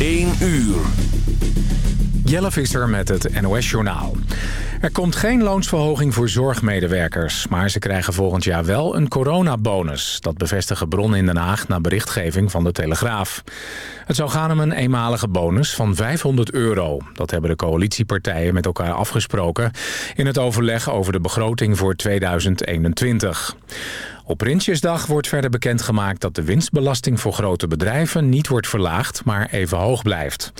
1 uur. Jelle Visser met het NOS-journaal. Er komt geen loonsverhoging voor zorgmedewerkers... maar ze krijgen volgend jaar wel een coronabonus. Dat bevestigen bronnen in Den Haag na berichtgeving van de Telegraaf. Het zou gaan om een eenmalige bonus van 500 euro. Dat hebben de coalitiepartijen met elkaar afgesproken... in het overleg over de begroting voor 2021. Op Prinsjesdag wordt verder bekendgemaakt dat de winstbelasting voor grote bedrijven niet wordt verlaagd, maar even hoog blijft.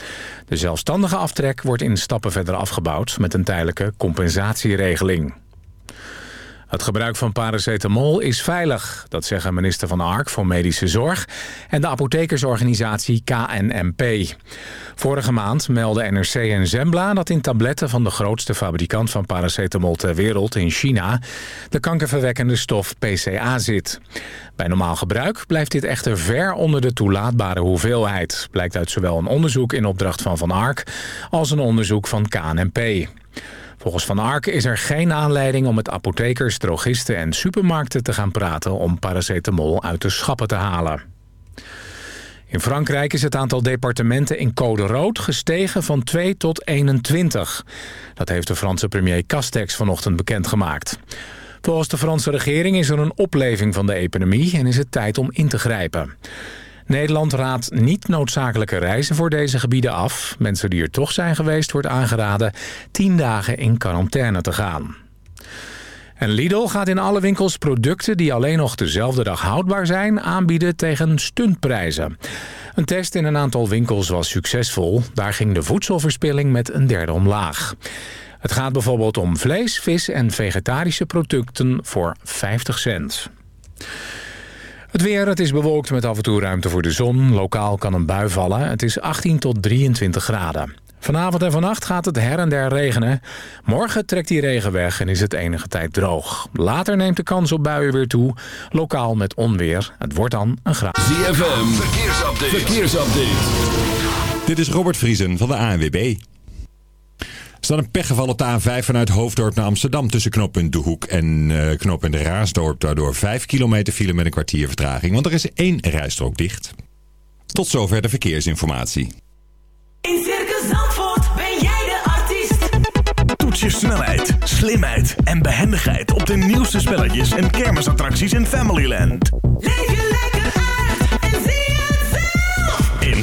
De zelfstandige aftrek wordt in stappen verder afgebouwd met een tijdelijke compensatieregeling. Het gebruik van paracetamol is veilig, dat zeggen minister Van Ark voor Medische Zorg en de apothekersorganisatie KNMP. Vorige maand meldden NRC en Zembla dat in tabletten van de grootste fabrikant van paracetamol ter wereld in China de kankerverwekkende stof PCA zit. Bij normaal gebruik blijft dit echter ver onder de toelaatbare hoeveelheid, blijkt uit zowel een onderzoek in opdracht van Van Ark als een onderzoek van KNMP. Volgens Van Ark is er geen aanleiding om met apothekers, drogisten en supermarkten te gaan praten om paracetamol uit de schappen te halen. In Frankrijk is het aantal departementen in code rood gestegen van 2 tot 21. Dat heeft de Franse premier Castex vanochtend bekendgemaakt. Volgens de Franse regering is er een opleving van de epidemie en is het tijd om in te grijpen. Nederland raadt niet noodzakelijke reizen voor deze gebieden af. Mensen die er toch zijn geweest wordt aangeraden 10 dagen in quarantaine te gaan. En Lidl gaat in alle winkels producten die alleen nog dezelfde dag houdbaar zijn... aanbieden tegen stuntprijzen. Een test in een aantal winkels was succesvol. Daar ging de voedselverspilling met een derde omlaag. Het gaat bijvoorbeeld om vlees, vis en vegetarische producten voor 50 cent. Het weer, het is bewolkt met af en toe ruimte voor de zon. Lokaal kan een bui vallen. Het is 18 tot 23 graden. Vanavond en vannacht gaat het her en der regenen. Morgen trekt die regen weg en is het enige tijd droog. Later neemt de kans op buien weer toe. Lokaal met onweer. Het wordt dan een graad. ZFM, verkeersupdate. verkeersupdate. Dit is Robert Vriesen van de ANWB. Er staat een pechgeval op de A5 vanuit Hoofddorp naar Amsterdam... tussen knooppunt De Hoek en uh, knooppunt Raasdorp. Daardoor 5 kilometer file met een kwartier vertraging. Want er is één rijstrook dicht. Tot zover de verkeersinformatie. In Circus Zandvoort ben jij de artiest. Toets je snelheid, slimheid en behendigheid... op de nieuwste spelletjes en kermisattracties in Familyland. Leef je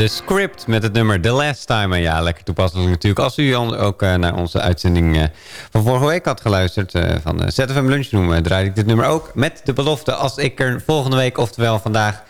De script met het nummer The Last Time. En ja, lekker toepasselijk natuurlijk. Als u ook eh, naar onze uitzending eh, van vorige week had geluisterd... eh, van de ZFM Lunchroom, eh, draaide ik dit nummer ook. Met de belofte als ik er volgende week, oftewel vandaag...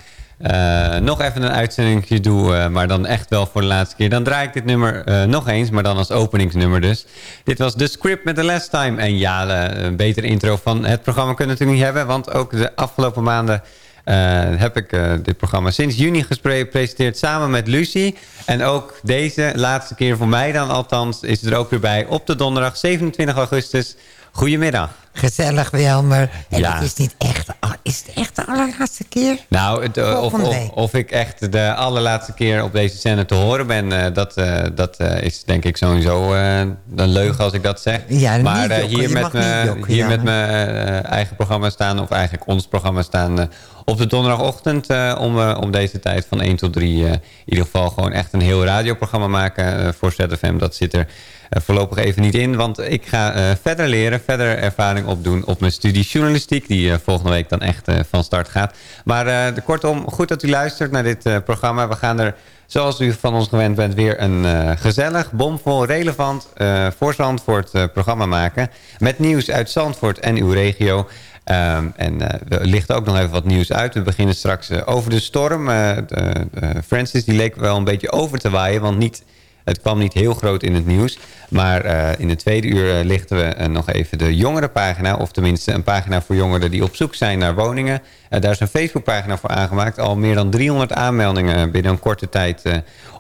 nog even een uitzending doe, maar dan echt wel voor de laatste keer. Dan draai ik dit nummer nog eens, maar dan als openingsnummer dus. Dit was de script met The Last Time. En ja, een betere intro van het programma kunnen we natuurlijk niet hebben... want ook de afgelopen maanden... Eh, heb ik eh, dit programma sinds juni gepresenteerd samen met Lucie. En ook deze laatste keer voor mij dan althans is er ook weer bij op de donderdag 27 augustus. Goedemiddag. Gezellig wel, maar en Ja. het is niet echt. Is het echt de allerlaatste keer? Nou, het, eh, of, of, ik echt de allerlaatste keer op deze zender te horen ben, eh, dat, eh, dat is denk ik sowieso een leugen als ik dat zeg. Ja, maar jokken, hier, met me, jokken, hier ja. met mijn eigen programma staan, of eigenlijk ons programma staan, op de donderdagochtend om, om deze tijd van 1 tot 3 eh, in ieder geval gewoon echt een heel radioprogramma maken voor ZFM. Dat zit er voorlopig even niet in, want ik ga eh, verder leren, verder ervaring opdoen op mijn studie journalistiek, die eh, volgende week dan echt eh, van start gaat. Maar eh, kortom, goed dat u luistert naar dit eh, programma. We gaan er, zoals u van ons gewend bent, weer een eh, gezellig, bomvol, relevant eh, voor Zandvoort eh, programma maken. Met nieuws uit Zandvoort en uw regio. Ehm, en eh, er ligt ook nog even wat nieuws uit. We beginnen straks eh, over de storm. Eh, de Francis die leek wel een beetje over te waaien, want niet... Het kwam niet heel groot in het nieuws. Maar eh, in de tweede uur eh, lichten we eh, nog even de jongerenpagina. Of tenminste een pagina voor jongeren die op zoek zijn naar woningen. Daar is een Facebookpagina voor aangemaakt. Al meer dan 300 aanmeldingen binnen een korte tijd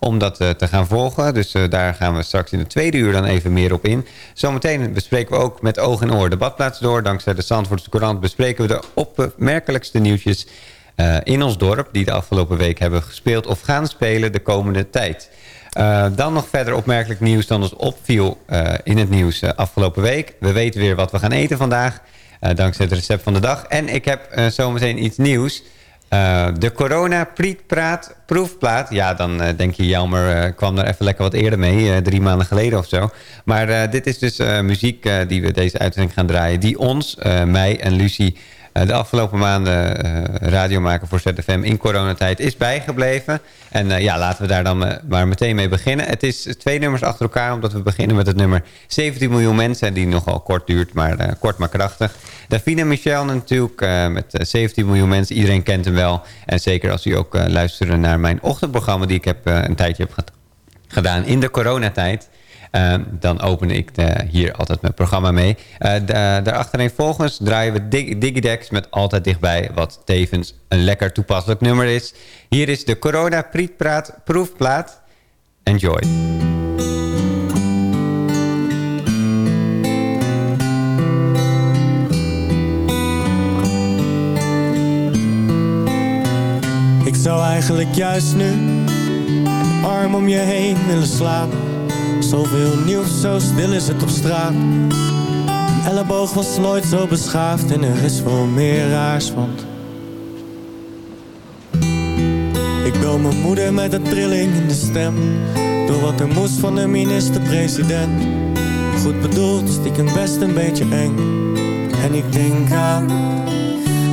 om dat te gaan volgen. Dus daar gaan we straks in de tweede uur dan even meer op in. Zometeen bespreken we ook met oog en oor de badplaats door. Dankzij de Zandvoortse Courant bespreken we de opmerkelijkste nieuwtjes... in ons dorp die de afgelopen week hebben gespeeld of gaan spelen de komende tijd. Eh, dan nog verder opmerkelijk nieuws dan ons opviel eh, in het nieuws eh, afgelopen week. We weten weer wat we gaan eten vandaag, dankzij het recept van de dag. En ik heb zometeen iets nieuws. De corona prietpraat proefplaat. Ja, dan denk je, Jelmer kwam er even lekker wat eerder mee. drie maanden geleden of zo. Maar dit is dus muziek die we deze uitzending gaan draaien. Die ons, mij en Lucie... eh, de afgelopen maanden eh, radio maken voor ZFM in coronatijd is bijgebleven. En eh, ja, laten we daar dan eh, maar meteen mee beginnen. Het is twee nummers achter elkaar, omdat we beginnen met het nummer 17 miljoen mensen. Die nogal kort duurt, maar eh, kort maar krachtig. Davina Michel natuurlijk, eh, met eh, 17 miljoen mensen. Iedereen kent hem wel. En zeker als u ook eh, luisterde naar mijn ochtendprogramma... die ik heb, eh, een tijdje heb gedaan in de coronatijd. Uh, dan open ik de, hier altijd mijn programma mee. Uh, daarachtereen volgens draaien we Dig Digidex met Altijd Dichtbij... wat tevens een lekker toepasselijk nummer is. Hier is de Corona Prietpraat proefplaat. Enjoy. Ik zou eigenlijk juist nu arm om je heen willen slaan. Zoveel nieuws, zo stil is het op straat. Een elleboog was nooit zo beschaafd en er is veel meer raars, want Door mijn moeder met een trilling in de stem. Door wat er moest van de minister-president. Goed bedoeld, stiekem best een beetje eng. En ik denk aan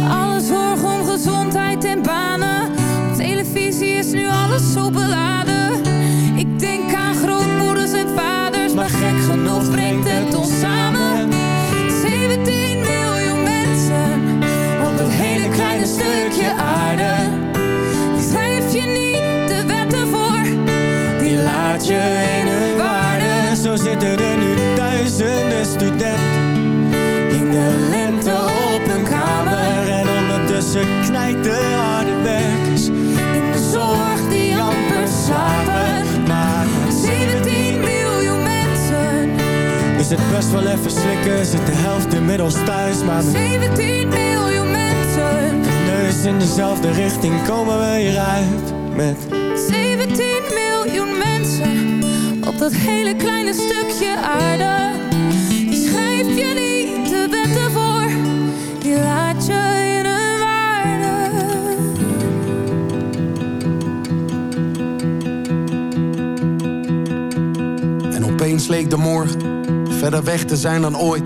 Alle zorg om gezondheid en banen. Televisie is nu alles zo. Genoeg brengt het ons samen. 17 miljoen mensen. Op een hele kleine stukje aarde. Schrijf je niet de wetten voor. Die laat je in hun waarde. Zo zitten er nu duizenden studenten in de lente op hun kamer. En ondertussen knijt de is het best wel even slikken, zit de helft inmiddels thuis. Maar met 17 miljoen mensen. neus in dezelfde richting komen we hieruit. Met 17 miljoen mensen op dat hele kleine stukje aarde. Die schrijf je niet de wetten voor, die laat je in hun waarde. En opeens leek de morgen verder weg te zijn dan ooit.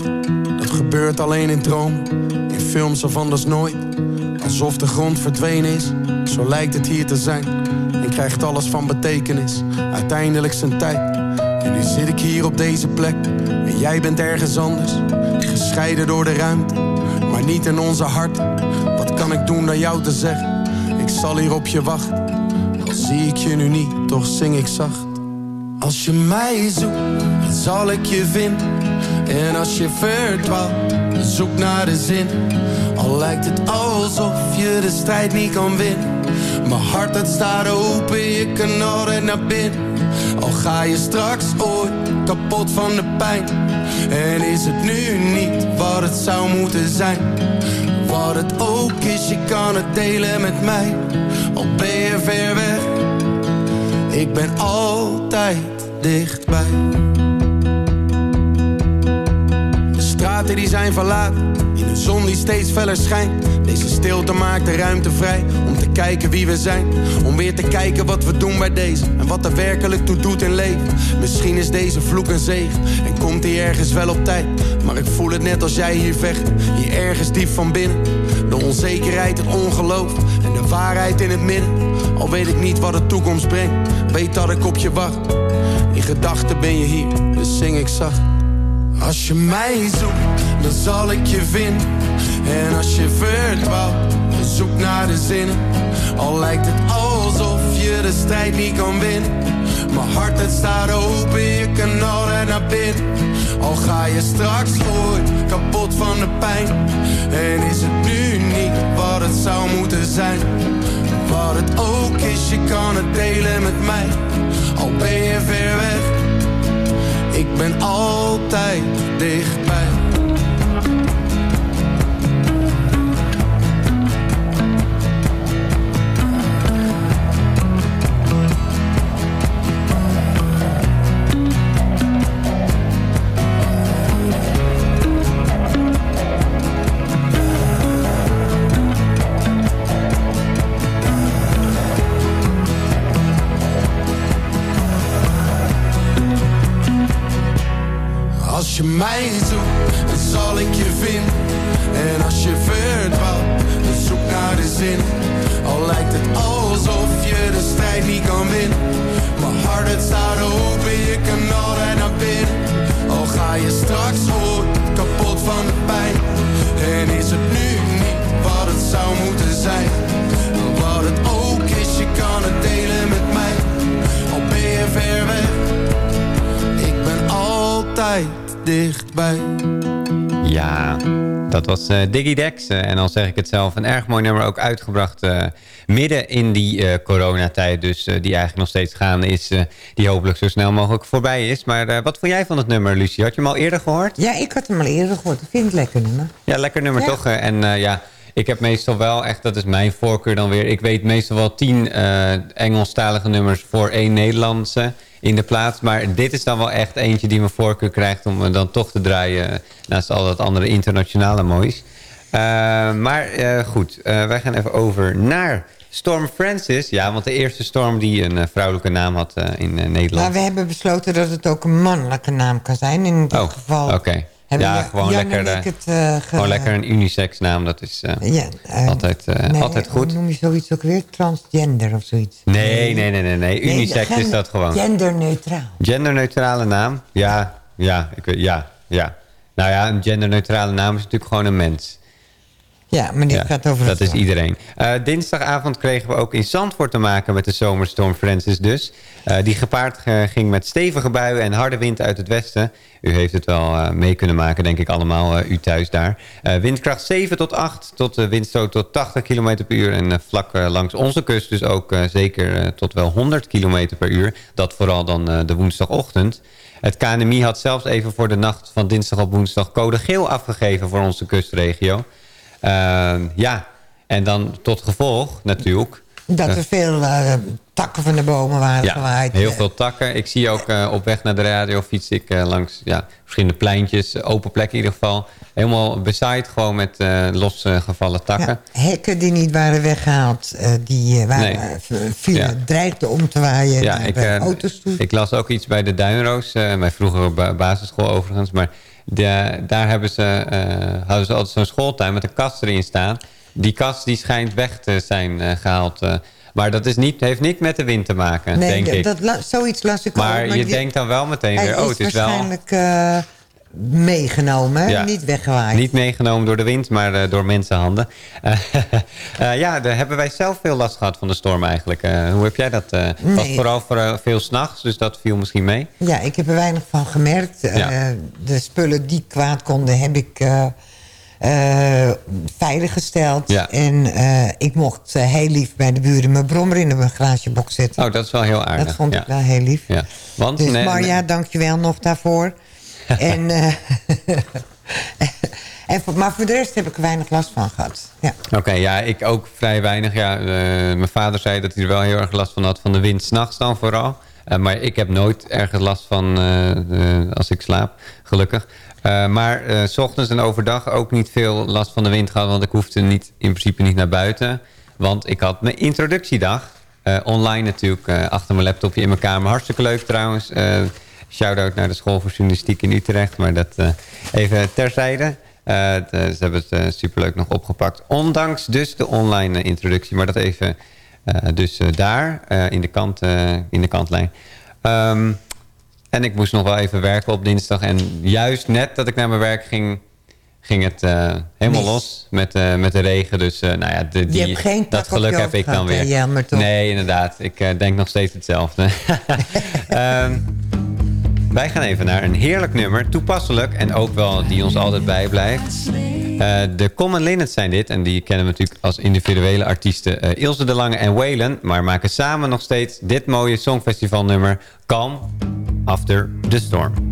Dat gebeurt alleen in droom, in films of anders nooit. Alsof de grond verdwenen is, zo lijkt het hier te zijn. En krijgt alles van betekenis, uiteindelijk zijn tijd. En nu zit ik hier op deze plek, en jij bent ergens anders. Gescheiden door de ruimte, maar niet in onze hart. Wat kan ik doen dan jou te zeggen? Ik zal hier op je wachten. Al zie ik je nu niet, toch zing ik zacht. Als je mij zoekt, zal ik je vinden. En als je verdwaalt, zoek naar de zin. Al lijkt het alsof je de strijd niet kan winnen. Mijn hart het staat open, je kan altijd naar binnen. Al ga je straks ooit kapot van de pijn. En is het nu niet wat het zou moeten zijn. Wat het ook is, je kan het delen met mij. Al ben je ver weg. Ik ben altijd dichtbij. De straten die zijn verlaten, in de zon die steeds feller schijnt. Deze stilte maakt de ruimte vrij om te kijken wie we zijn. Om weer te kijken wat we doen bij deze en wat er werkelijk toe doet in leven. Misschien is deze vloek een zegen en komt hij ergens wel op tijd. Maar ik voel het net als jij hier vecht, hier ergens diep van binnen. De onzekerheid, het ongeloof en de waarheid in het midden. Al weet ik niet wat de toekomst brengt, weet dat ik op je wacht. In gedachten ben je hier, dus zing ik zacht. Als je mij zoekt, dan zal ik je vinden. En als je verdwaalt, zoek naar de zinnen. Al lijkt het alsof je de strijd niet kan winnen. Mijn hart het staat open, je kan altijd naar binnen. Al ga je straks ooit kapot van de pijn. En is het nu niet wat het zou moeten zijn. Wat het ook is, je kan het delen met mij. Al ben je ver weg. Ik ben altijd dichtbij. Was eh, Diggy Dex. eh, en dan zeg ik het zelf, een erg mooi nummer ook uitgebracht eh, midden in die coronatijd. Dus die eigenlijk nog steeds gaande is. die hopelijk zo snel mogelijk voorbij is. Maar wat vond jij van het nummer, Lucie? Had je hem al eerder gehoord? Ja, ik had hem al eerder gehoord. Ik vind het lekker nummer. Ja, lekker nummer Ja. toch? En ja, ik heb meestal wel echt, dat is mijn voorkeur dan weer. Ik weet meestal wel tien Engelstalige nummers voor één Nederlandse in de plaats. Maar dit is dan wel echt eentje die mijn voorkeur krijgt om me dan toch te draaien. Naast al dat andere internationale moois. Eh, maar eh, goed, eh, wij gaan even over naar Storm Francis. Ja, want de eerste storm die een vrouwelijke naam had in Nederland. Maar we hebben besloten dat het ook een mannelijke naam kan zijn. In dit oh, geval oké. Hebben Ja, gewoon lekker, eh, het, eh, ge- gewoon lekker een unisex naam. Dat is eh, Ja, eh, altijd, eh, nee, altijd goed. Noem je zoiets ook weer? Transgender of zoiets? Nee, nee, nee, nee. nee. Unisex is dat gewoon. Genderneutraal. Genderneutrale naam? Ja, ja, ik, weet- ja, ja. Nou ja, een genderneutrale naam is natuurlijk gewoon een mens. Ja, maar dit Ja, gaat over dat is iedereen. Eh, dinsdagavond kregen we ook in Zandvoort te maken met de zomerstorm Francis dus. Eh, die gepaard ging met stevige buien en harde wind uit het westen. U heeft het wel eh, mee kunnen maken, denk ik allemaal, eh, u thuis daar. Windkracht 7 tot 8, tot windstoot tot 80 km per uur. En vlak langs onze kust dus ook zeker tot wel 100 km per uur. Dat vooral dan de woensdagochtend. Het KNMI had zelfs even voor de nacht van dinsdag op woensdag code geel afgegeven voor onze kustregio. Ehm, ja, en dan tot gevolg natuurlijk. Dat er veel eh, takken van de bomen waren ja, gewaaid. heel veel takken. Ik zie ook eh, op weg naar de radio fiets ik eh, langs ja, verschillende pleintjes, open plekken in ieder geval. Helemaal bezaaid gewoon met losgevallen takken. Ja, hekken die niet waren weggehaald, eh, die waren, Nee. vielen, Ja. dreigden om te waaien Ja, ik, auto's toe. ik las ook iets bij de Duinroos, mijn vroegere ba- basisschool overigens. Maar de, daar hebben ze, hadden ze altijd zo'n schooltuin met een kast erin staan. Die kast die schijnt weg te zijn eh, gehaald. eh. maar dat is niet, heeft niet met de wind te maken, nee, denk ik. dat la- zoiets las ik maar ook. je die- denkt dan wel meteen weer, oh, het is wel... waarschijnlijk eh, meegenomen, Ja. niet weggewaaid. Niet meegenomen door de wind, maar door mensenhanden. Ja, daar hebben wij zelf veel last gehad van de storm eigenlijk. Hoe heb jij dat? Het was Nee. vooral voor, veel s'nachts, dus dat viel misschien mee. Ja, ik heb er weinig van gemerkt. Ja. De spullen die kwaad konden, heb ik veiliggesteld. Ja. En eh, ik mocht eh, heel lief bij de buren mijn brommer in een garagebox zetten. Oh, dat is wel heel aardig. Dat vond ja. ik wel heel lief. Ja. Want, Dus nee, Marja, nee. dankjewel nog daarvoor. en, eh, en, voor- maar voor de rest heb ik er weinig last van gehad. Ja. Oké, ja, ik ook vrij weinig. Ja, eh, mijn vader zei dat hij er wel heel erg last van had van de wind s'nachts dan vooral. Eh, maar ik heb nooit ergens last van eh, eh, als ik slaap, gelukkig. Eh, maar eh, s ochtends en overdag ook niet veel last van de wind gehad. Want ik hoefde niet, in principe niet naar buiten. Want ik had mijn introductiedag. eh, online natuurlijk, achter mijn laptopje in mijn kamer. Hartstikke leuk trouwens. Shout-out naar de School voor Journalistiek in Utrecht. Maar dat even terzijde. Ze hebben het superleuk nog opgepakt. Ondanks dus de online introductie. Maar dat even dus daar in, de kant, in de kantlijn. Ehm, en ik moest nog wel even werken op dinsdag. En juist net dat ik naar mijn werk ging... ging het eh, helemaal los met, eh, met de regen. Dus eh, nou ja, de, die, geen dat geluk heb ik dan weer. Toch? Nee, inderdaad. Ik denk nog steeds hetzelfde. Ehm, wij gaan even naar een heerlijk nummer. Toepasselijk en ook wel die ons altijd bijblijft. De Common Linnets zijn dit. En die kennen we natuurlijk als individuele artiesten Ilse de Lange en Waylon. Maar maken samen nog steeds dit mooie songfestivalnummer. Calm After the Storm.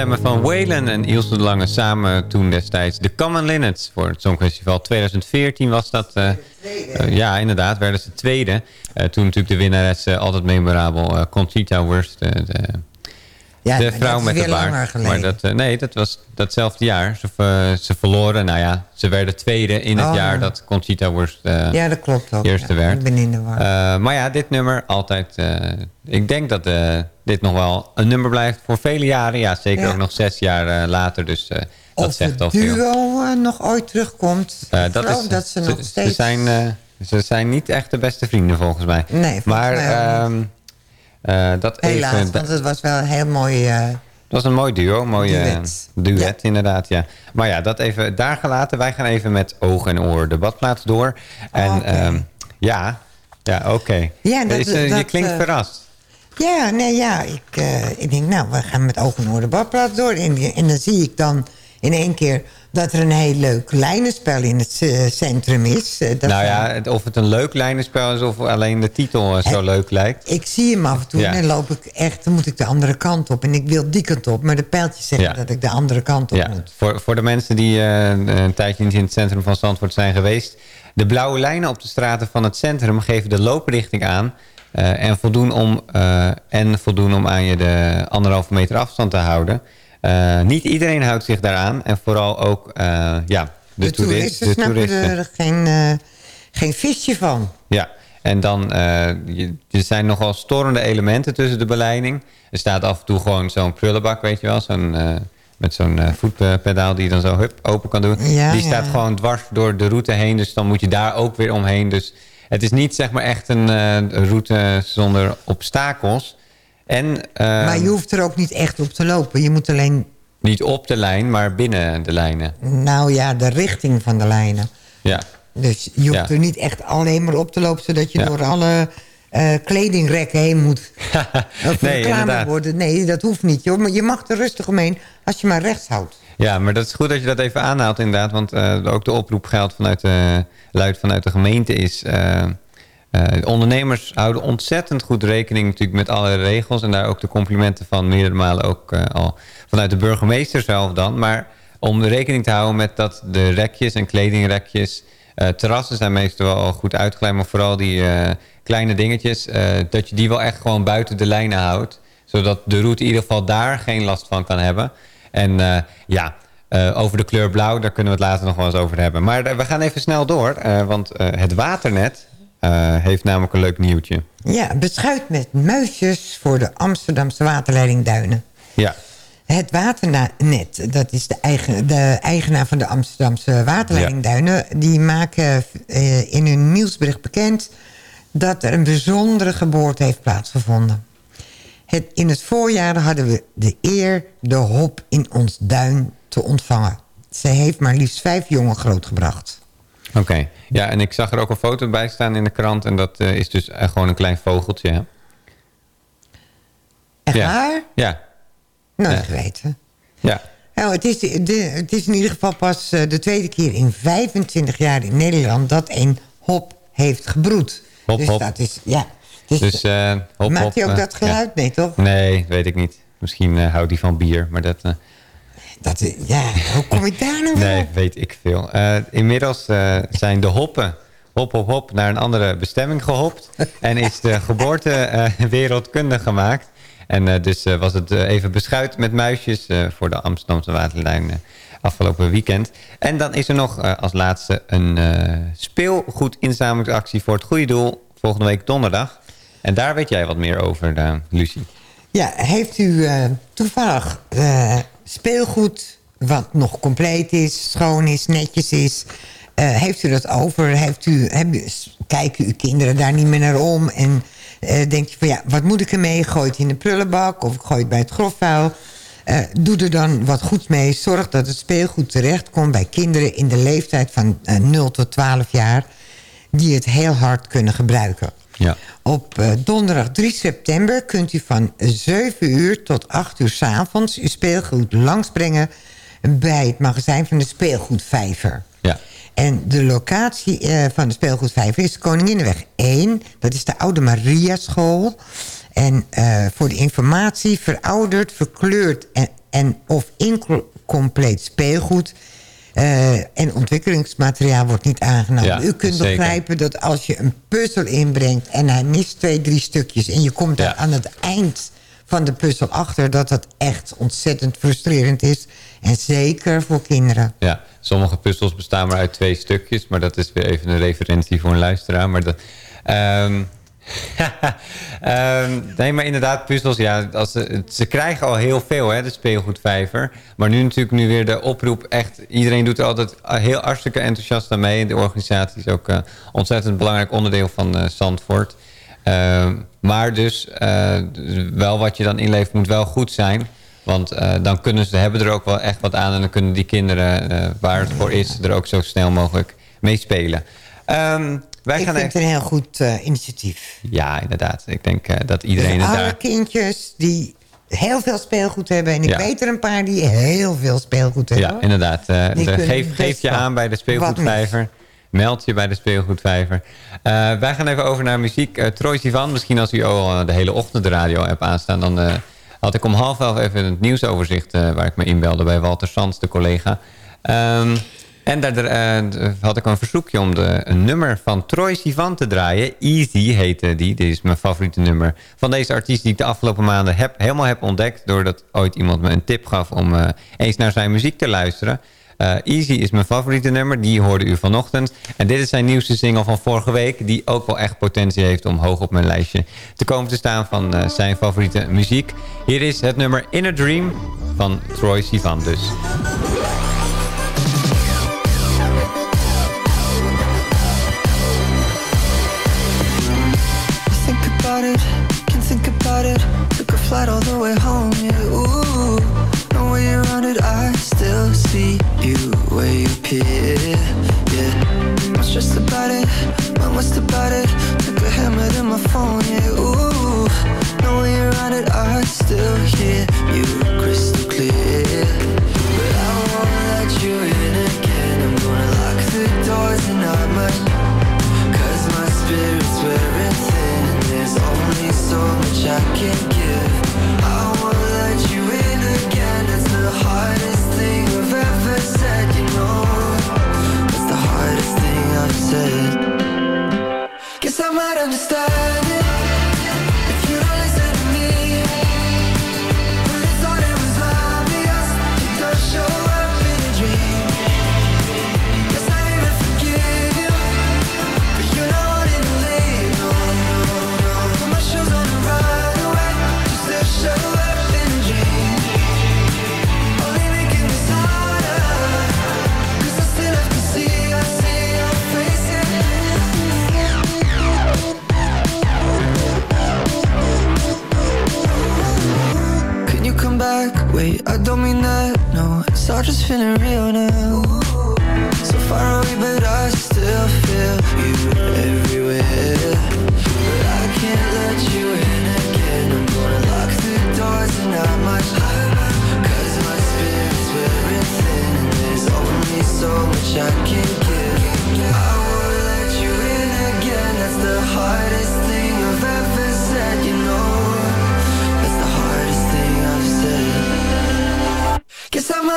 Stemmen van Waylon en Ilse de Lange samen toen destijds de Common Linnets voor het Songfestival 2014 was dat. eh, eh, ja, inderdaad, werden ze tweede. Eh, toen natuurlijk de winnares altijd memorabel Conchita Wurst, de, Ja, de vrouw dat is met de baard. Maar dat, eh, nee, dat was datzelfde jaar. Ze, ver- ze verloren, nou ja, ze werden tweede in het Oh. jaar dat Conchita Wurst eh, Ja, dat klopt ook. eerste Ja, werd. Ik ben in de war. Eh, maar ja, dit nummer altijd... eh, ik denk dat eh, dit nog wel een nummer blijft voor vele jaren. Ja, zeker Ja. ook nog zes jaar eh, later. Dus eh, dat of zegt al veel. duo eh, nog ooit terugkomt. Eh, Ik geloof dat ze nog steeds... ze zijn, eh, ze zijn niet echt de beste vrienden volgens mij. Nee, volgens maar mij eh, dat Helaas, even... want het was wel een heel mooi... eh, Dat was een mooi duo, mooi eh, Duet. duet, inderdaad, ja. Maar ja, dat even daar gelaten. Wij gaan even met oog en oor de badplaats door. En Oké. ehm, ja, ja oké. Ja, dat- Is, eh, je klinkt eh, verrast. Ja, nee, ja. Ik, eh, ik denk, nou, we gaan met ogen en oor de badplaats door. En, en dan zie ik dan in één keer dat er een heel leuk lijnenspel in het eh, centrum is. Eh, dat nou ja, of het een leuk lijnenspel is of alleen de titel zo leuk lijkt. Ik zie hem af en toe Ja. en dan loop ik echt, dan moet ik de andere kant op. En ik wil die kant op, maar de pijltjes zeggen Ja. dat ik de andere kant op Ja, moet. voor, voor de mensen die eh, een tijdje niet in het centrum van Zandvoort zijn geweest. De blauwe lijnen op de straten van het centrum geven de looprichting aan. en, voldoen om, en voldoen om aan je de anderhalve meter afstand te houden. Eh, niet iedereen houdt zich daaraan. En vooral ook eh, ja, de, De, toeri- toeristen de snappen toeristen. er geen, eh, geen visje van. Ja, en dan je, er zijn nogal storende elementen tussen de beleiding. Er staat af en toe gewoon zo'n prullenbak, weet je wel. Zo'n, met zo'n voetpedaal die je dan zo hup, open kan doen. Ja, die staat ja. gewoon dwars door de route heen. Dus dan moet je daar ook weer omheen. Dus het is niet zeg maar echt een route zonder obstakels. En eh, maar je hoeft er ook niet echt op te lopen. Je moet alleen, niet op de lijn, maar binnen de lijnen. nou ja, de richting van de lijnen. Ja, Dus je hoeft Ja. er niet echt alleen maar op te lopen... zodat je Ja. door alle eh, kledingrekken heen moet. Of Nee, reclame worden. Nee, dat hoeft niet. Joh. Maar je mag er rustig omheen als je maar rechts houdt. Ja, maar dat is goed dat je dat even aanhaalt inderdaad. Want eh, ook de oproep geldt vanuit de, luidt vanuit de gemeente is... eh, ondernemers houden ontzettend goed rekening natuurlijk met alle regels. En daar ook de complimenten van meerdere malen ook eh, al vanuit de burgemeester zelf dan. Maar om rekening te houden met dat de rekjes en kledingrekjes... eh, terrassen zijn meestal wel goed uitgeleid. Maar vooral die kleine dingetjes... dat je die wel echt gewoon buiten de lijnen houdt. Zodat de route in ieder geval daar geen last van kan hebben. En ja, over de kleur blauw, daar kunnen we het later nog wel eens over hebben. Maar we gaan even snel door, want het waternet eh, heeft namelijk een leuk nieuwtje. Ja, beschuit met muisjes voor de Amsterdamse waterleiding Duinen. Ja, Het waternet, dat is de, eigen, de eigenaar van de Amsterdamse waterleiding Duinen... die maken eh, in hun nieuwsbericht bekend... dat er een bijzondere geboorte heeft plaatsgevonden. Het, in het voorjaar hadden we de eer de hop in ons duin te ontvangen. Ze heeft maar liefst vijf jongen grootgebracht. Oké. Ja, en ik zag er ook een foto bij staan in de krant. En dat eh, is dus eh, gewoon een klein vogeltje. Hè? Echt Ja. waar? Ja, Nooit Ja. geweten. ja. Nou, het, is, de, het is in ieder geval pas eh, de tweede keer in 25 jaar in Nederland... dat een hop heeft gebroed. Hop, dus hop. dat is, ja. Dus, Dus hop, maakt hop, hij ook dat geluid? ja. Nee, toch? Nee, weet ik niet. Misschien houdt hij van bier, maar dat... eh, Dat, ja, hoe kom ik daar nou Nee, weet ik veel. Eh, inmiddels eh, zijn de hoppen hop, hop, hop naar een andere bestemming gehopt. en is de geboorte eh, wereldkundig gemaakt. En eh, dus eh, was het eh, even beschuit met muisjes eh, voor de Amsterdamse waterlijn eh, afgelopen weekend. En dan is er nog eh, als laatste een eh speelgoedinzamelingsactie voor het goede doel volgende week donderdag. En daar weet jij wat meer over, eh, Lucie. Ja, heeft u eh, toevallig eh, speelgoed wat nog compleet is, schoon is, netjes is... eh, heeft u dat over? Heeft u, kijken uw kinderen daar niet meer naar om? En eh, denk je van ja, wat moet ik ermee? Gooi het in de prullenbak of gooi het bij het grofvuil? Eh, doe er dan wat goeds mee. Zorg dat het speelgoed terechtkomt bij kinderen in de leeftijd van eh, 0 tot 12 jaar... die het heel hard kunnen gebruiken. Ja. Op eh, donderdag 3 september kunt u van 7 uur tot 8 uur s avonds uw speelgoed langsbrengen bij het magazijn van de speelgoedvijver. Ja. En de locatie eh, van de speelgoedvijver is Koninginnenweg 1. Dat is de Oude Maria School. En eh, voor de informatie verouderd, verkleurd en, en of incompleet speelgoed... eh, en ontwikkelingsmateriaal wordt niet aangenomen. Ja, U kunt zeker. begrijpen dat als je een puzzel inbrengt... en hij mist twee, drie stukjes... en je komt daar aan het eind van de puzzel achter... dat dat echt ontzettend frustrerend is. En zeker voor kinderen. Ja, sommige puzzels bestaan maar uit twee stukjes. Maar dat is weer even een referentie voor een luisteraar. Maar dat, ehm, ehm, nee, maar inderdaad, puzzels, ja, als ze, ze krijgen al heel veel, hè, de speelgoedvijver. Maar nu natuurlijk nu weer de oproep, echt, iedereen doet er altijd heel hartstikke enthousiast aan mee. De organisatie is ook een ontzettend belangrijk onderdeel van eh, Zandvoort. Ehm, maar dus, eh, wel wat je dan inlevert moet wel goed zijn. Want dan kunnen ze, hebben er ook wel echt wat aan. En dan kunnen die kinderen, waar het voor is, er ook zo snel mogelijk mee spelen. Ehm, wij Ik gaan vind echt... het een heel goed eh, initiatief. Ja, inderdaad. Ik denk eh, dat iedereen Dus het alle daar... kindjes die heel veel speelgoed hebben... en ik Ja. weet er een paar die heel veel speelgoed hebben. Ja, inderdaad. Eh, de- geef, geef je aan bij de speelgoedvijver. Meld je bij de speelgoedvijver. Wij gaan even over naar muziek. Troy Sivan, misschien als u al de hele ochtend de radio hebt aanstaan... dan had ik om half elf even het nieuwsoverzicht... waar ik me inbelde bij Walter Sands, de collega. Ehm, en daar eh, had ik een verzoekje om de, een nummer van Troy Sivan te draaien. Easy heette die. Dit is mijn favoriete nummer van deze artiest... die ik de afgelopen maanden helemaal heb ontdekt... doordat ooit iemand me een tip gaf om eh, eens naar zijn muziek te luisteren... Eh, Easy is mijn favoriete nummer, die hoorde u vanochtend. En dit is zijn nieuwste single van vorige week... die ook wel echt potentie heeft om hoog op mijn lijstje te komen te staan... van zijn favoriete muziek. Hier is het nummer In a Dream van Troy Sivan dus. Flight all the way home, yeah. Ooh, no way around it. I still see you where you appear, yeah. I'm stressed about it, I'm about it. Took a hammer to my phone, yeah. Ooh, no way around it. I still hear you crystal clear, but I won't let you in again. I'm gonna lock the doors and I might. Cause my spirit's wearing thin There's only so much I can give might understand I don't mean that, no It's all just feeling real now so far away, but I still feel you everywhere. But I can't let you in again. I'm gonna lock the doors and I might. Cause my spirit's wearing thin. And there's only so much I can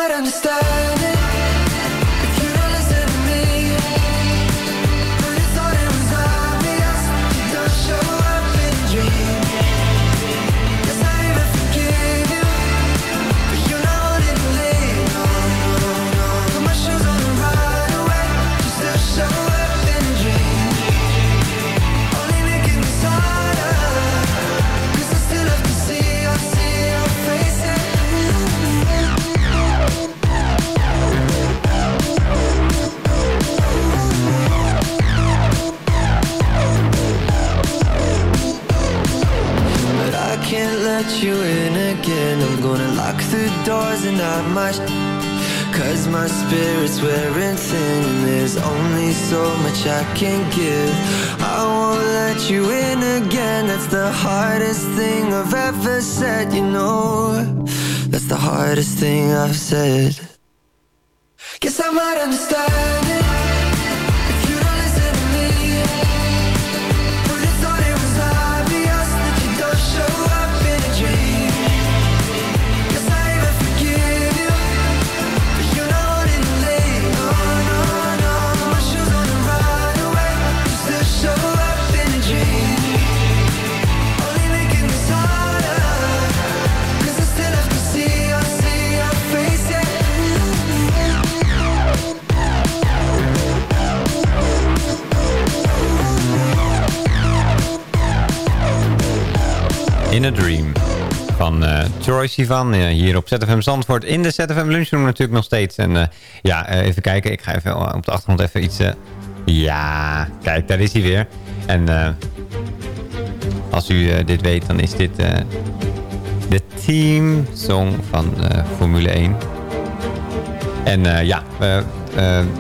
Might understand doors and not might Cause my spirit's wearing thin And there's only so much I can give. I won't let you in again That's the hardest thing I've ever said, you know. That's the hardest thing I've said. Guess I might understand A Dream van uh, Troy Sivan hier op ZFM Zandvoort. In de ZFM Lunchroom natuurlijk nog steeds. En uh, ja, even kijken. Ik ga even op de achtergrond even iets... ja, kijk, daar is hij weer. En als u dit weet, dan is dit de teamsong van Formule 1. En ja,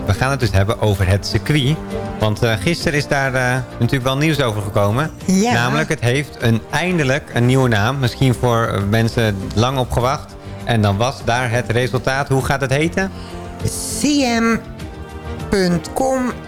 we gaan het dus hebben over het circuit. Want uh, gisteren is daar uh, natuurlijk wel nieuws over gekomen. Ja. Namelijk, het heeft een, eindelijk een nieuwe naam. Misschien voor uh, mensen lang opgewacht. En dan was daar het resultaat. Hoe gaat het heten? cm.com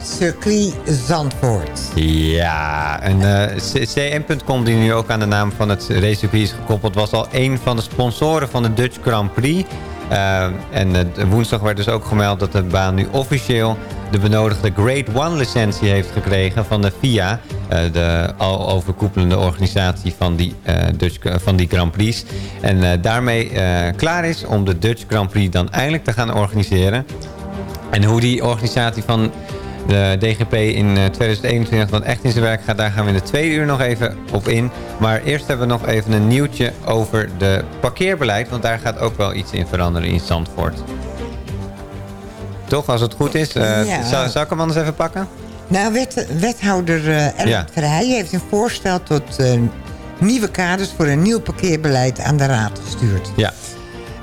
circuit Zandvoort. Ja, en cm.com die nu ook aan de naam van het racecircuit is gekoppeld... was al een van de sponsoren van de Dutch Grand Prix... Uh, en woensdag werd dus ook gemeld dat de baan nu officieel de benodigde Grade 1 licentie heeft gekregen van de FIA. Uh, de al overkoepelende organisatie van die, Dutch, van die Grand Prix. En daarmee klaar is om de Dutch Grand Prix dan eindelijk te gaan organiseren. En hoe die organisatie van de DGP in 2021 dan echt in zijn werk gaat, daar gaan we in de tweede uur nog even op in. Maar eerst hebben we nog even een nieuwtje over de parkeerbeleid, want daar gaat ook wel iets in veranderen in Zandvoort. Toch, als het goed is. Uh, Ja. zou, zou ik hem anders even pakken? Nou, wet, wethouder uh, Ellen Ja. Verheij heeft een voorstel tot eh, nieuwe kaders voor een nieuw parkeerbeleid aan de raad gestuurd. Ja.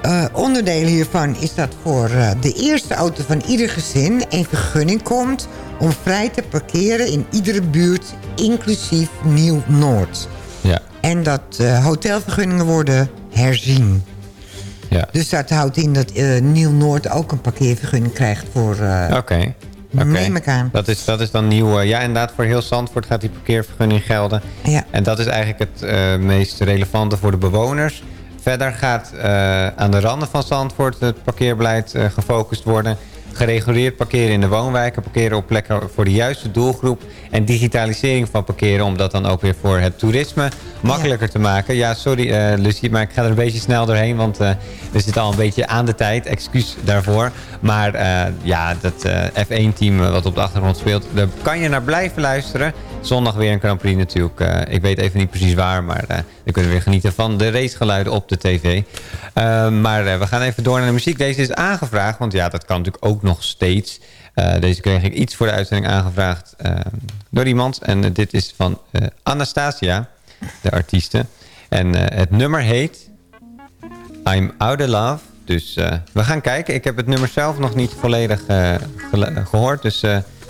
Eh, onderdeel hiervan is dat voor eh, de eerste auto van ieder gezin een vergunning komt om vrij te parkeren in iedere buurt, inclusief Nieuw-Noord. Ja. En dat eh, hotelvergunningen worden herzien. Ja. Dus dat houdt in dat Nieuw-Noord ook een parkeervergunning krijgt voor... Oké. Oké. Neem ik aan. Dat is, dat is dan nieuw. ja, inderdaad, voor heel Zandvoort gaat die parkeervergunning gelden. Ja. En dat is eigenlijk het meest relevante voor de bewoners. Verder gaat eh, aan de randen van Zandvoort het parkeerbeleid eh, gefocust worden. Gereguleerd parkeren in de woonwijken, parkeren op plekken voor de juiste doelgroep. En digitalisering van parkeren, om dat dan ook weer voor het toerisme makkelijker te maken. Ja, sorry eh Lucie, maar ik ga er een beetje snel doorheen, want eh, we zitten al een beetje aan de tijd. Excuus daarvoor. Maar ja, dat F1-team wat op de achtergrond speelt, daar kan je naar blijven luisteren. Zondag weer een Grand Prix natuurlijk. Eh, ik weet even niet precies waar, maar eh we kunnen weer genieten van de racegeluiden op de tv. Eh, maar we gaan even door naar de muziek. Deze is aangevraagd, want ja, dat kan natuurlijk ook nog steeds. Deze kreeg ik iets voor de uitzending aangevraagd door iemand. En dit is van Anastasia, de artieste. En het nummer heet I'm Out of Love. Dus we gaan kijken. Ik heb het nummer zelf nog niet volledig eh, gehoord. Dus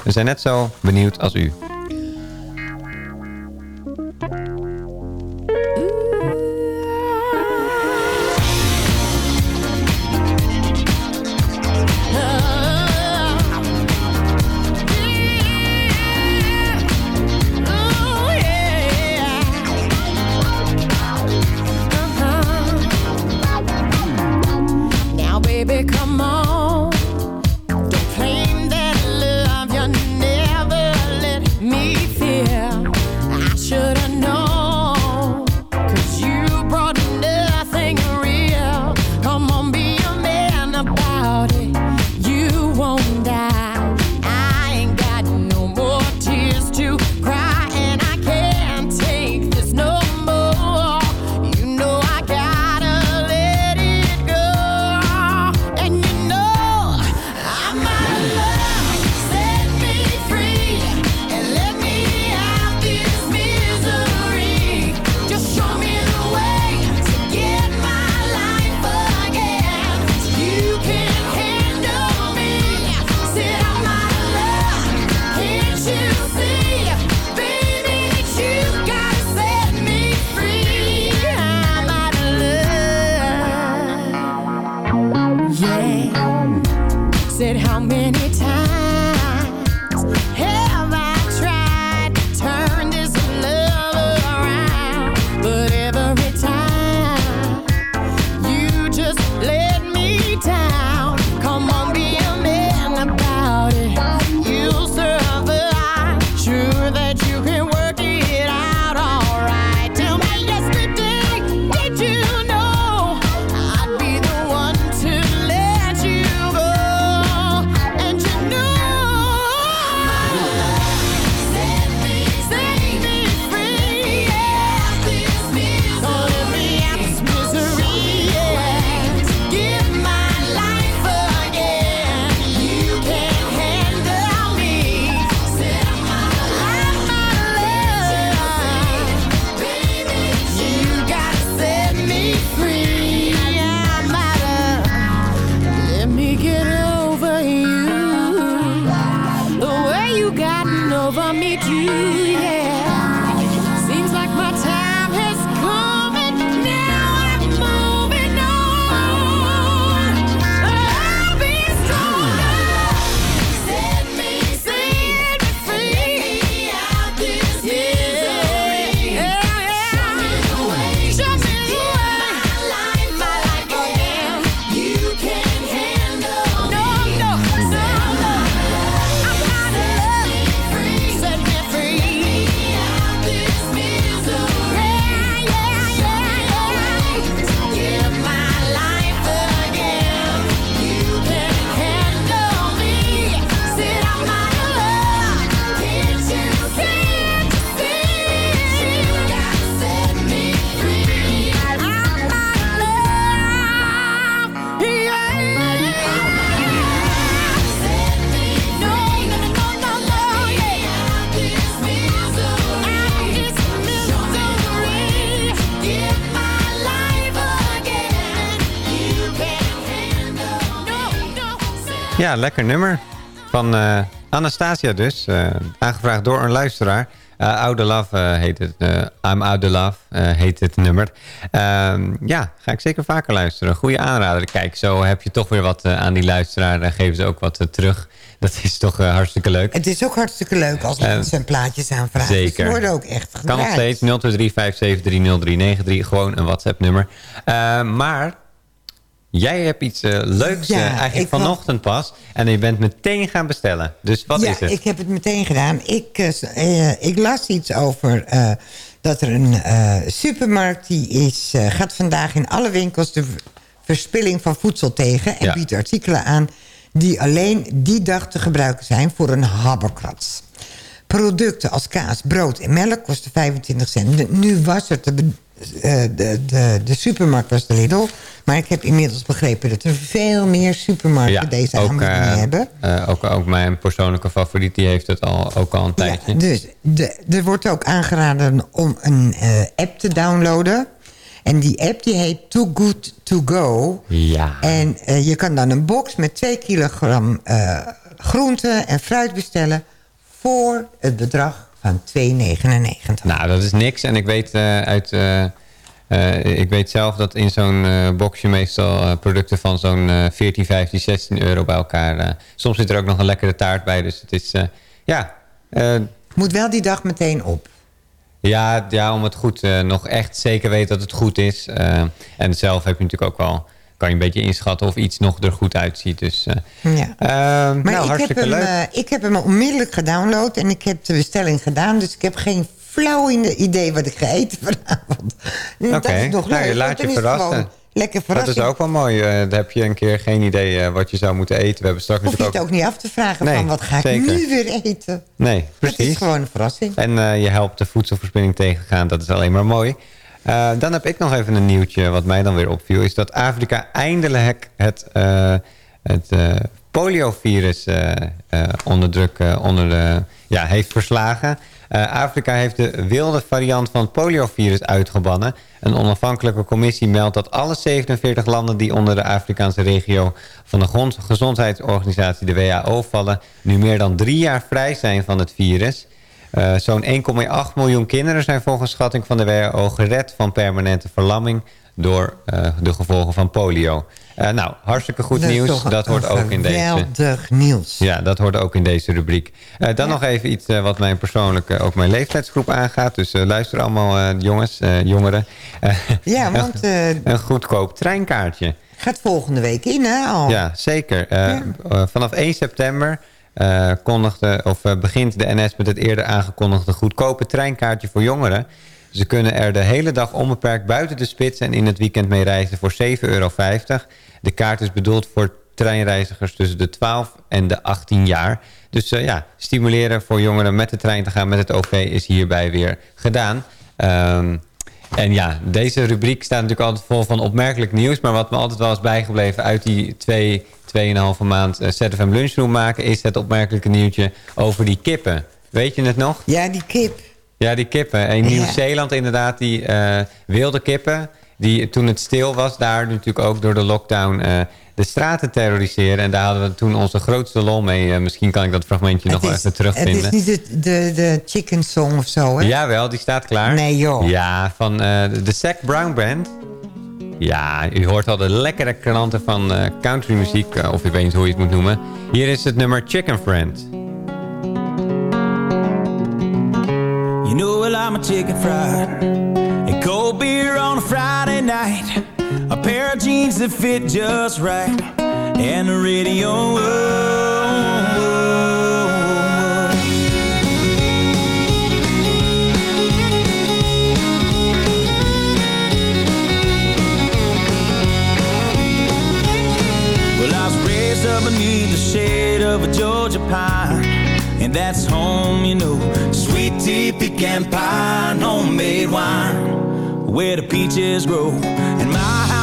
we zijn net zo benieuwd als u. Ja, lekker nummer. Van eh, Anastasia dus. eh, aangevraagd door een luisteraar. Eh Oude Love heet het. I'm Oude Love heet het nummer. Ehm, ja, ga ik zeker vaker luisteren. Goede aanrader. Kijk, zo heb je toch weer wat aan die luisteraar. Dan geven ze ook wat terug. Dat is toch hartstikke leuk. Het is ook hartstikke leuk als mensen plaatjes aanvragen. zeker. Ze worden ook echt Kan nog gedraaid. steeds 023 Gewoon een WhatsApp nummer. Maar jij hebt iets eh, leuks Ja, eh, eigenlijk had- vanochtend pas. En je bent meteen gaan bestellen. Dus wat ja, is het? ik heb het meteen gedaan. Ik, eh, ik las iets over dat er een supermarkt... die is, gaat vandaag in alle winkels de verspilling van voedsel tegen... en Ja. biedt artikelen aan die alleen die dag te gebruiken zijn... voor een habbekrats. Producten als kaas, brood en melk kosten 25 cent. Nu was het de, be- eh, de, de, de supermarkt was de Lidl. Maar ik heb inmiddels begrepen dat er veel meer supermarkten deze ook, aanbiedingen eh, hebben. eh, ook, ook mijn persoonlijke favoriet, die heeft het al, ook al een tijdje. Dus de, er wordt ook aangeraden om een eh, app te downloaden. En die app die heet Too Good To Go. Ja. En eh, je kan dan een box met 2 kilogram eh groente en fruit bestellen... voor het bedrag van 2,99. Nou, dat is niks. En ik weet eh, uit... eh, eh, ik weet zelf dat in zo'n eh, boxje meestal producten van zo'n eh 14, 15, 16 euro bij elkaar... soms zit er ook nog een lekkere taart bij. Dus het is... ja, Moet wel die dag meteen op. ja, ja, om het goed nog echt zeker weten dat het goed is. En zelf heb je natuurlijk ook wel... kan je een beetje inschatten of iets nog er goed uitziet. Dus eh, Ja. eh, Maar nou, ik, heb hem, leuk. eh, ik heb hem onmiddellijk gedownload en ik heb de bestelling gedaan. Dus ik heb geen flauw in de idee wat ik ga eten vanavond. Oké, Dat nog nou, leuk. je laat je verrassen. Lekker Dat verrassing. is ook wel mooi. Dan heb je een keer geen idee wat je zou moeten eten. We hebben straks Hoef je het ook niet af te vragen Nee, van wat ga ik zeker. nu weer eten. Nee, precies. Het is gewoon een verrassing. En je helpt de voedselverspilling tegengaan. Dat is alleen maar mooi. Eh, dan heb ik nog even een nieuwtje wat mij dan weer opviel. Is dat Afrika eindelijk het, eh, het eh, poliovirus onder druk onder de, ja, heeft verslagen. Afrika heeft de wilde variant van het poliovirus uitgebannen. Een onafhankelijke commissie meldt dat alle 47 landen die onder de Afrikaanse regio van de gezondheidsorganisatie, de WHO, vallen, nu meer dan drie jaar vrij zijn van het virus. Eh, Zo'n 1,8 miljoen kinderen zijn volgens schatting van de WHO gered van permanente verlamming door eh, de gevolgen van polio. Eh, nou, hartstikke goed Dat nieuws. Dat hoort ook in deze. Geweldig nieuws. Ja, dat hoort ook in deze rubriek. Dan nog even iets wat mijn persoonlijke, ook mijn leeftijdsgroep aangaat. Dus luister allemaal jongens, jongeren. Ja, want een goedkoop treinkaartje. gaat volgende week in, hè? Al. Ja, zeker. Vanaf 1 september eh, kondigde, of, eh, begint de NS met het eerder aangekondigde goedkope treinkaartje voor jongeren. Ze kunnen er de hele dag onbeperkt buiten de spits en in het weekend mee reizen voor 7,50 euro. De kaart is bedoeld voor treinreizigers tussen de 12 en de 18 jaar. Dus eh, ja, stimuleren voor jongeren met de trein te gaan met het OV is hierbij weer gedaan. Ehm, en ja, deze rubriek staat natuurlijk altijd vol van opmerkelijk nieuws. Maar wat me altijd wel is bijgebleven uit die twee, tweeënhalve maand eh, ZFM Lunchroom maken... is het opmerkelijke nieuwtje over die kippen. Weet je het nog? Ja, die kip. Ja, die kippen. In Ja. Nieuw-Zeeland inderdaad, die eh, wilde kippen... die toen het stil was, daar natuurlijk ook door de lockdown... eh, de straten terroriseren. En daar hadden we toen onze grootste lol mee. Eh, misschien kan ik dat fragmentje nog even Het terugvinden. is niet de, de, de chicken song of zo, hè? Jawel, die staat klaar. Nee, joh. Ja, van eh, de Zac Brown Band. Ja, u hoort al de lekkere klanten van eh, countrymuziek, of ik weet niet hoe je het moet noemen. Hier is het nummer Chicken Friend. You know well I'm a chicken fried And cold beer on a Friday night A of jeans that fit just right. And the radio oh, oh, oh. oh. Well, I was raised up beneath the shade of a Georgia pine. And that's home, you know. Sweet tea, pecan pie, homemade wine. Where the peaches grow. And my house,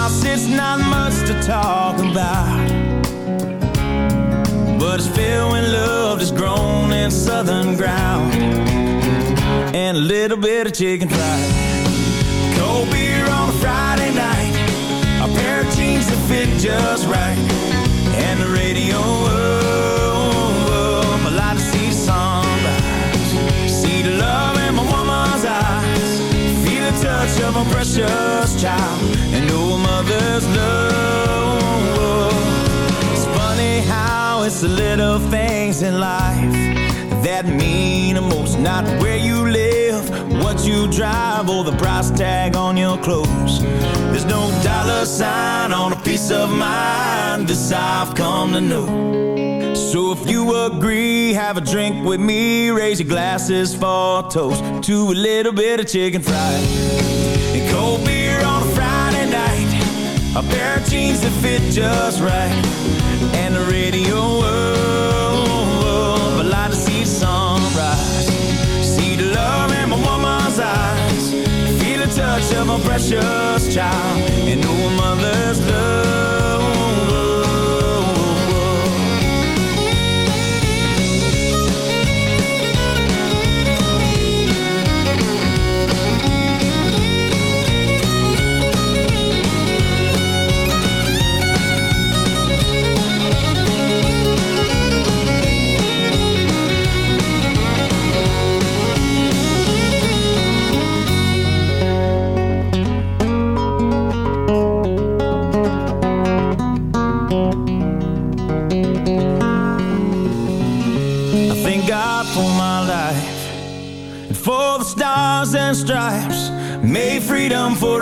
talking about. But it's filled with love that's grown in southern ground. And a little bit of chicken fried. Cold beer on a Friday night. A pair of jeans that fit just right. And the radio up I like to see the sunrise. See the love in my woman's eyes. Feel the touch of a precious child. And oh, old mother's love. The little things in life that mean the most. Not where you live, what you drive, or the price tag on your clothes. There's no dollar sign on a piece of mind. This I've come to know. So if you agree, have a drink with me. Raise your glasses for a toast to a little bit of chicken fried and cold beer on a Friday night. A pair of jeans that fit just right, and the radio. Feel the touch of a precious child, and know a mother's love.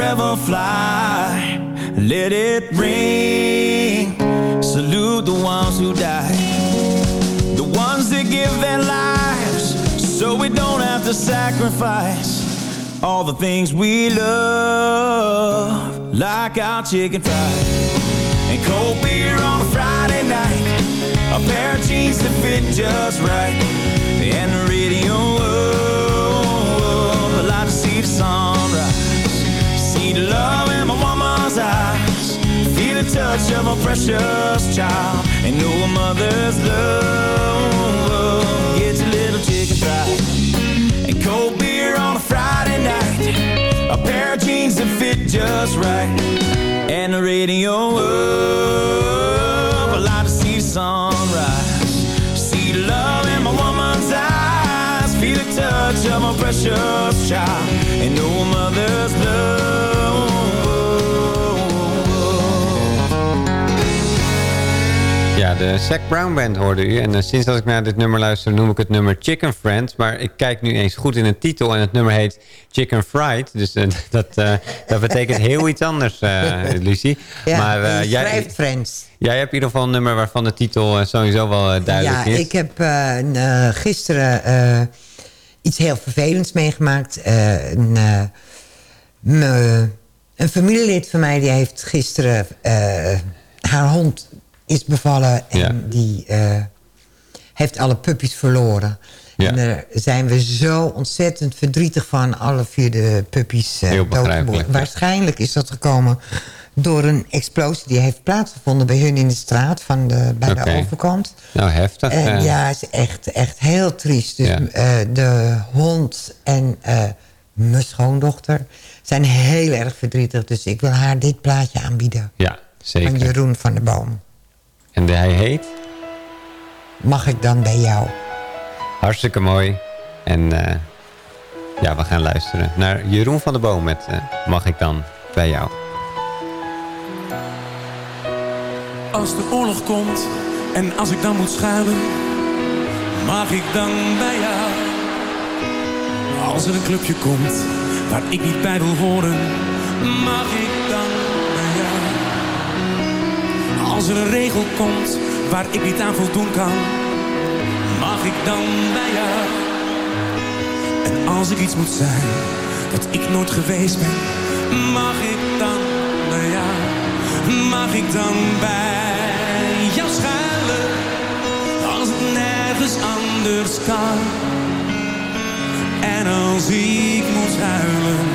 Forever fly. Let it ring. Salute the ones who died, the ones that give their lives so we don't have to sacrifice all the things we love, like our chicken fried and cold beer on a Friday night. A pair of jeans that fit just right. And the radio, oh, I like to see the. Touch of a precious child. And know a mother's love. Get your little chicken fried. And cold beer on a Friday night. A pair of jeans that fit just right. And the radio, oh, I like to see the sunrise. See the love in my woman's eyes. Feel the touch of a precious child. And know a mother's Ja, de Zac Brown Band hoorde u. En eh, sinds dat ik naar dit nummer luister noem ik het nummer Chicken Friend. Maar ik kijk nu eens goed in de titel en het nummer heet Chicken Fried. Dus eh, dat, eh, dat betekent heel iets anders, Lucie. Ja, maar je jij, schrijft Friends. jij hebt in ieder geval een nummer waarvan de titel sowieso wel duidelijk ja, is. ik heb gisteren iets heel vervelends meegemaakt. Een, een familielid van mij die heeft gisteren... haar hond is bevallen en Ja. die eh, heeft alle puppies verloren. Ja. En daar zijn we zo ontzettend verdrietig van. Alle vier de puppies ja. Waarschijnlijk is dat gekomen door een explosie die heeft plaatsgevonden bij hun in de straat van de, bij de overkant. Nou, heftig. En eh. ja, het is echt, echt heel triest. Dus Ja. de hond en mijn schoondochter zijn heel erg verdrietig. Dus ik wil haar dit plaatje aanbieden. Ja, zeker. Van Jeroen van der Boom. En hij heet? Mag ik dan bij jou? Hartstikke mooi. En eh, ja, we gaan luisteren naar Jeroen van der Boom met eh, Mag ik dan bij jou? Als de oorlog komt en als ik dan moet schuilen, mag ik dan bij jou? Als er een clubje komt waar ik niet bij wil horen, mag ik Als er een regel komt waar ik niet aan voldoen kan, mag ik dan bij jou? En als ik iets moet zijn dat ik nooit geweest ben, mag ik dan bij jou? Mag ik dan bij jou schuilen als het nergens anders kan? En als ik moet huilen,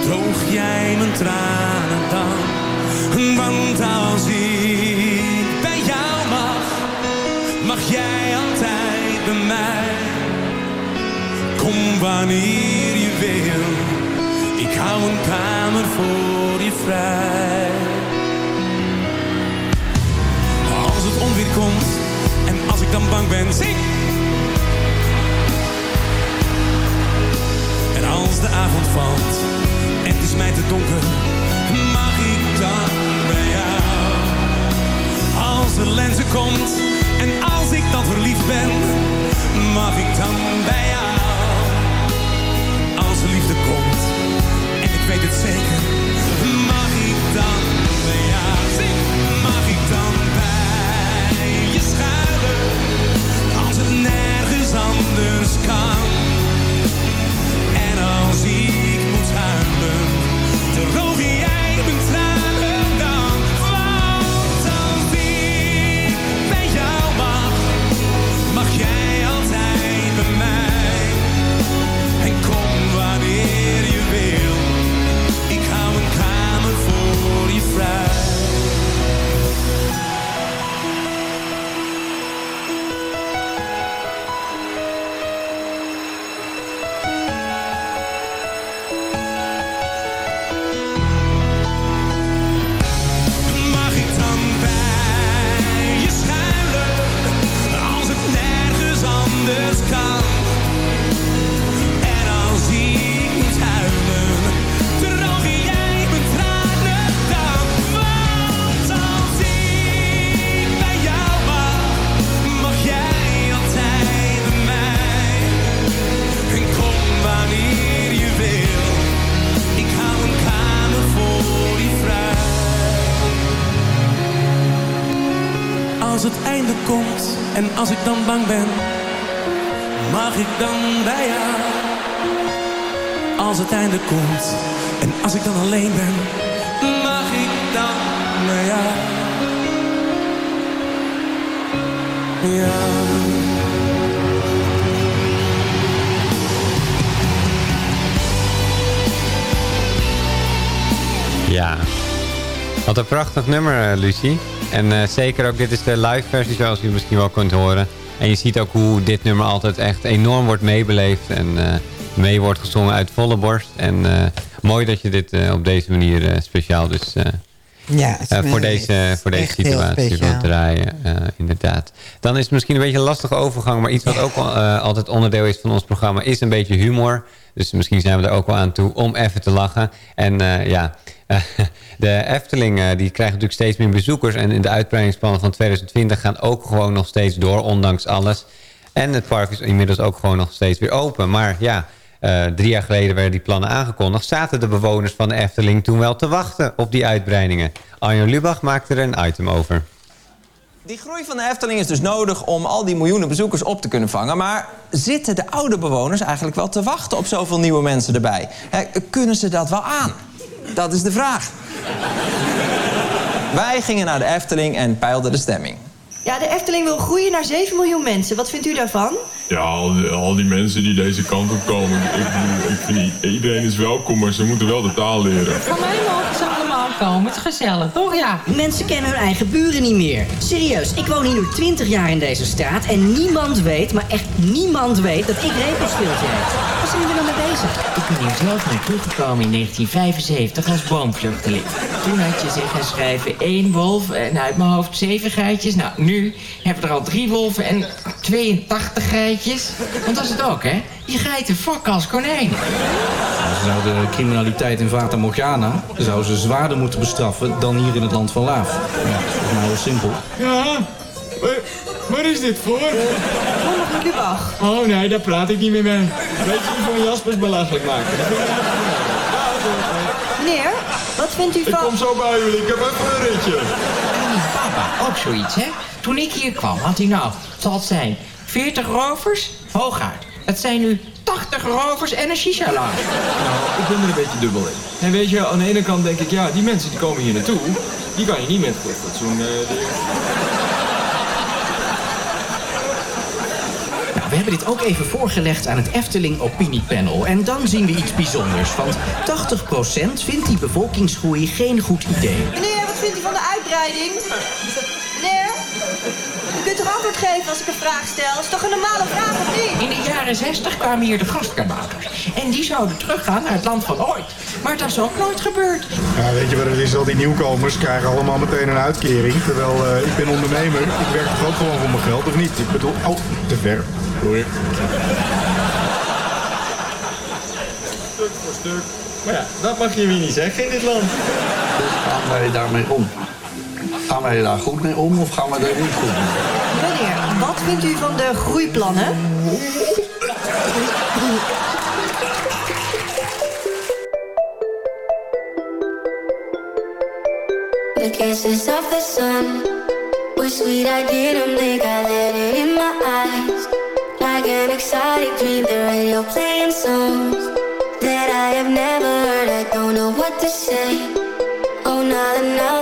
droog jij mijn tranen dan? Want als ik bij jou mag, mag jij altijd bij mij. Kom wanneer je wil, ik hou een kamer voor je vrij. Als het onweer komt en als ik dan bang ben, zing! En als de avond valt en het is mij te donker. De lente komt en als ik dan verliefd ben, mag ik dan bij jou? Als de liefde komt en ik weet het zeker, mag ik dan bij jou? Mag ik dan bij je schuilen? Als het nergens anders kan. Einde komt en als ik dan bang ben, mag ik dan bij jou? Als het einde komt en als ik dan alleen ben, mag ik dan bij jou? Ja. Ja. Wat een prachtig nummer, eh, Lucie. En eh, zeker ook, dit is de live versie zoals u misschien wel kunt horen. En je ziet ook hoe dit nummer altijd echt enorm wordt meebeleefd. En eh, mee wordt gezongen uit volle borst. En eh, mooi dat je dit op deze manier speciaal dus... Ja, voor deze, voor deze situatie wilt draaien, eh, inderdaad. Dan is het misschien een beetje een lastige overgang, maar iets wat ook eh, altijd onderdeel is van ons programma, is een beetje humor. Dus misschien zijn we er ook wel aan toe om even te lachen. En ja, de Efteling die krijgt natuurlijk steeds meer bezoekers. En in de uitbreidingsplannen van 2020 gaan ook gewoon nog steeds door, ondanks alles. En het park is inmiddels ook gewoon nog steeds weer open. Maar ja, eh, drie jaar geleden werden die plannen aangekondigd. Zaten de bewoners van de Efteling toen wel te wachten op die uitbreidingen? Arjen Lubach maakte er een item over. Die groei van de Efteling is dus nodig om al die miljoenen bezoekers op te kunnen vangen. Maar zitten de oude bewoners eigenlijk wel te wachten op zoveel nieuwe mensen erbij? Kunnen ze dat wel aan? Dat is de vraag. Wij gingen naar de Efteling en peilden de stemming. Ja, de Efteling wil groeien naar 7 miljoen mensen. Wat vindt u daarvan? Ja, al die, al die mensen die deze kant op komen. Ik, ik vind niet, iedereen is welkom, maar ze moeten wel de taal leren. Van mij mogen ze allemaal komen. Het is gezellig, toch? Ja. Mensen kennen hun eigen buren niet meer. Serieus, ik woon hier nu 20 jaar in deze straat en niemand weet, maar echt niemand weet dat ik Repelsteeltje heet. Waar zijn we dan mee bezig? Ik ben hier zelf naartoe gekomen in 1975 als boomvluchteling. Toen had je zeggen schrijven één wolf en uit mijn hoofd zeven geitjes. Nou, nu hebben we er al drie wolven en 82 geitjes. Want dat is het ook, hè? Die geiten fokken als konijnen. Ze zouden de criminaliteit in Vata Morgana zouden ze zwaarder moeten bestraffen dan hier in het land van Laaf. Ja, dat is nou heel simpel. Ja, waar, waar is dit voor? Ronald Lubach. Oh nee, daar praat ik niet meer mee. Weet je, van Jaspers belachelijk maken. Ik Meneer, wat vindt u Ik van... kom zo bij jullie, ik heb even een ritje. Die papa, ook zoiets, hè? Toen ik hier kwam, had hij nou, zal het zijn, 40 rovers? Hooguit. Het zijn nu 80 rovers en een shisha-lounge. Nou, ik ben er een beetje dubbel in. En weet je, aan de ene kant denk ik, ja, die mensen die komen hier naartoe, die kan je niet met goed fatsoen... eh, de- Nou, we hebben dit ook even voorgelegd aan het Efteling Opiniepanel. En dan zien we iets bijzonders. Want 80% vindt die bevolkingsgroei geen goed idee. Meneer, wat vindt u van de Meneer? U kunt toch antwoord geven als ik een vraag stel? is toch een normale vraag, of niet? In de jaren 60 kwamen hier de gastkabouters. En die zouden teruggaan naar het land van ooit. Maar dat is ook nooit gebeurd. Ja, weet je wat het is? Al die nieuwkomers krijgen allemaal meteen een uitkering. Terwijl eh, ik ben ondernemer. Ik werk toch ook gewoon voor mijn geld, of niet? Ik bedoel, oh, te ver. Sorry. Stuk voor stuk. Maar ja, dat mag je weer niet zeggen in dit land. Gaan wij daarmee om? Gaan wij daar goed mee om of gaan wij daar niet goed mee? Meneer, wat vindt u van de groeiplannen? The kisses of the sun were sweet. I didn't think I let it in my eyes. Like an exotic dream, the radio playing songs that I have never heard. I don't know what to say. Oh, not another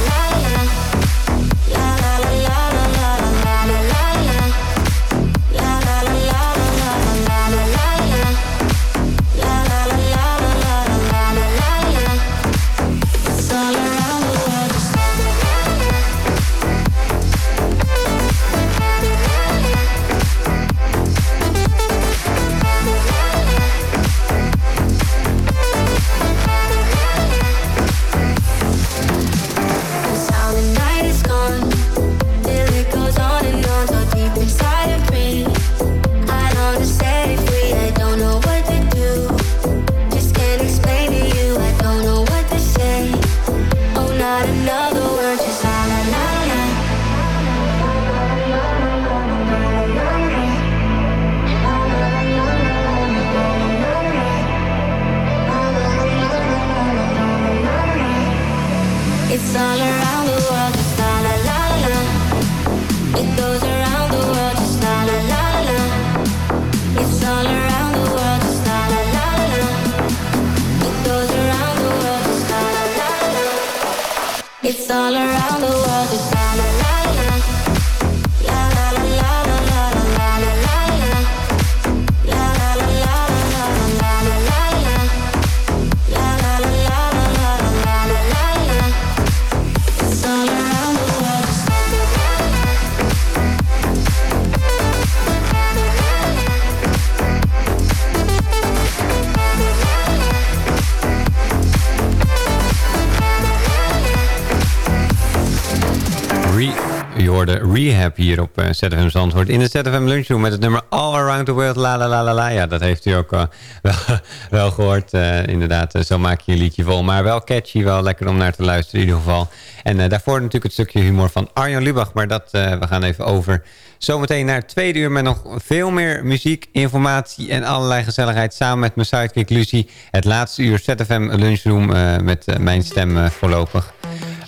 Rehab hier op uh, ZFM Zandvoort. In de ZFM Lunchroom met het nummer All Around the World, la la la la la. Ja, dat heeft u ook uh, wel, wel gehoord. Uh, inderdaad, zo maak je een liedje vol. Maar wel catchy, wel lekker om naar te luisteren in ieder geval. En daarvoor natuurlijk het stukje humor van Arjan Lubach. Maar dat, we gaan even over zometeen naar het tweede uur... met nog veel meer muziek, informatie en allerlei gezelligheid... samen met mijn sidekick Lucie. Het laatste uur ZFM Lunchroom met mijn stem voorlopig.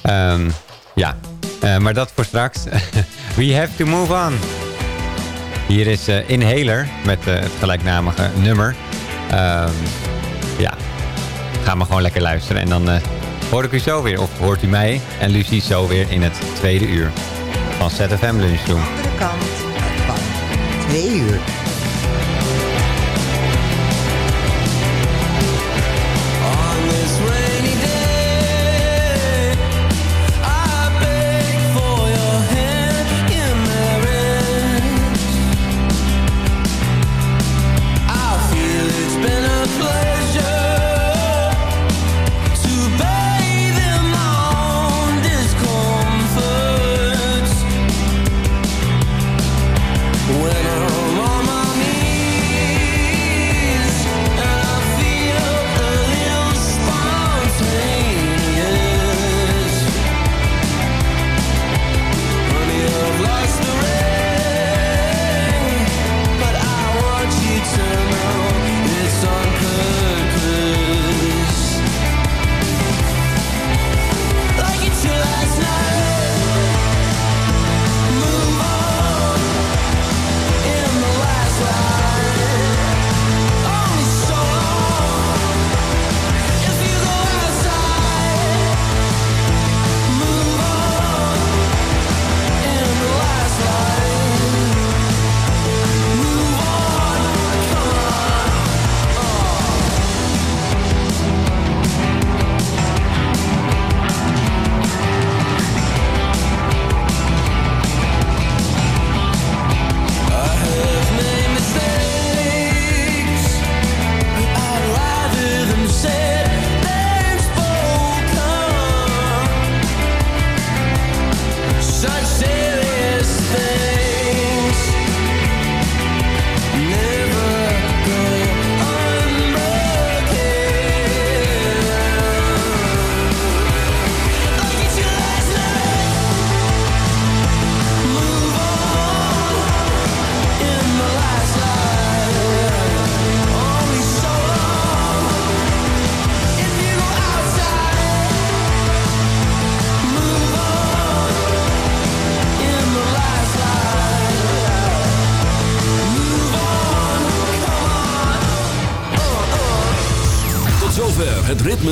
Um, ja, maar dat voor straks. We have to move on. Hier is uh, Inhaler met uh, het gelijknamige nummer. ja, ga maar gewoon lekker luisteren. En dan hoor ik u zo weer, of hoort u mij en Lucie zo weer in het tweede uur van ZFM Lunchroom. De kant van twee uur.